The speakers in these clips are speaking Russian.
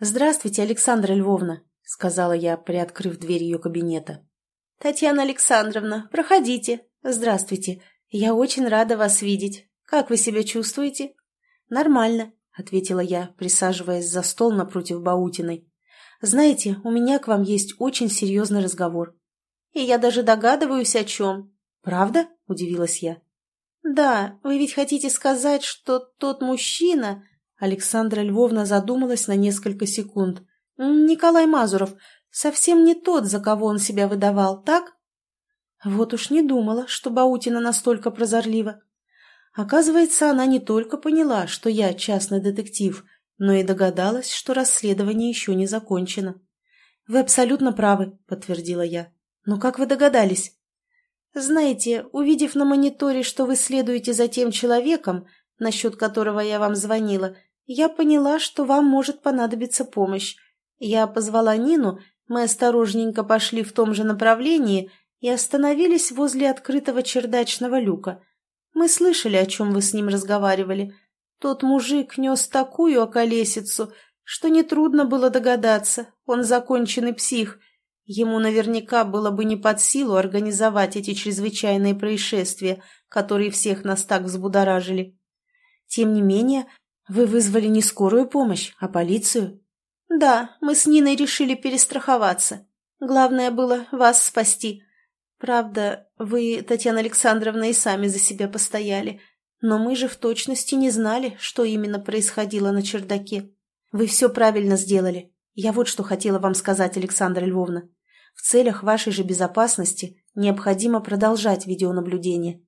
«Здравствуйте, Александра Львовна», — сказала я, приоткрыв дверь ее кабинета. «Татьяна Александровна, проходите. Здравствуйте. Я очень рада вас видеть. Как вы себя чувствуете?» «Нормально», — ответила я, присаживаясь за стол напротив Баутиной. «Знаете, у меня к вам есть очень серьезный разговор». «И я даже догадываюсь, о чем». «Правда?» — удивилась я. «Да, вы ведь хотите сказать, что тот мужчина...» Александра Львовна задумалась на несколько секунд. «Николай Мазуров совсем не тот, за кого он себя выдавал, так?» Вот уж не думала, что Баутина настолько прозорлива. Оказывается, она не только поняла, что я частный детектив, но и догадалась, что расследование еще не закончено. «Вы абсолютно правы», — подтвердила я. «Но как вы догадались?» «Знаете, увидев на мониторе, что вы следуете за тем человеком, насчет которого я вам звонила, я поняла, что вам может понадобиться помощь. Я позвала Нину, мы осторожненько пошли в том же направлении и остановились возле открытого чердачного люка. Мы слышали, о чем вы с ним разговаривали. Тот мужик нес такую околесицу, что нетрудно было догадаться, он законченный псих. Ему наверняка было бы не под силу организовать эти чрезвычайные происшествия, которые всех нас так взбудоражили. Тем не менее, вы вызвали не скорую помощь, а полицию? Да, мы с Ниной решили перестраховаться. Главное было вас спасти. Правда, вы, Татьяна Александровна, и сами за себя постояли. Но мы же в точности не знали, что именно происходило на чердаке. Вы все правильно сделали. Я вот что хотела вам сказать, Александра Львовна. В целях вашей же безопасности необходимо продолжать видеонаблюдение.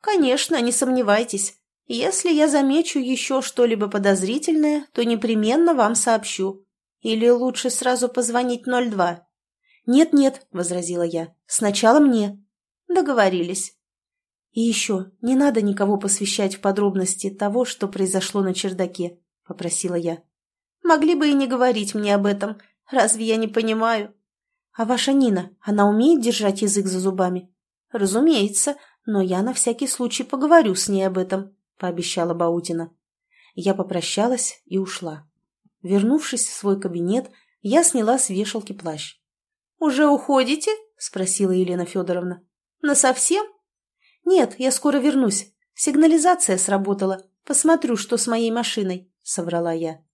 Конечно, не сомневайтесь. Если я замечу еще что-либо подозрительное, то непременно вам сообщу. Или лучше сразу позвонить 02. «Нет-нет», — возразила я, — «сначала мне». Договорились. «И еще, не надо никого посвящать в подробности того, что произошло на чердаке», — попросила я. «Могли бы и не говорить мне об этом. Разве я не понимаю?» «А ваша Нина, она умеет держать язык за зубами?» «Разумеется, но я на всякий случай поговорю с ней об этом» пообещала Баутина. Я попрощалась и ушла. Вернувшись в свой кабинет, я сняла с вешалки плащ. «Уже уходите?» – спросила Елена Федоровна. «Насовсем?» «Нет, я скоро вернусь. Сигнализация сработала. Посмотрю, что с моей машиной», – соврала я.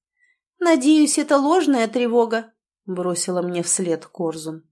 «Надеюсь, это ложная тревога», – бросила мне вслед Корзун.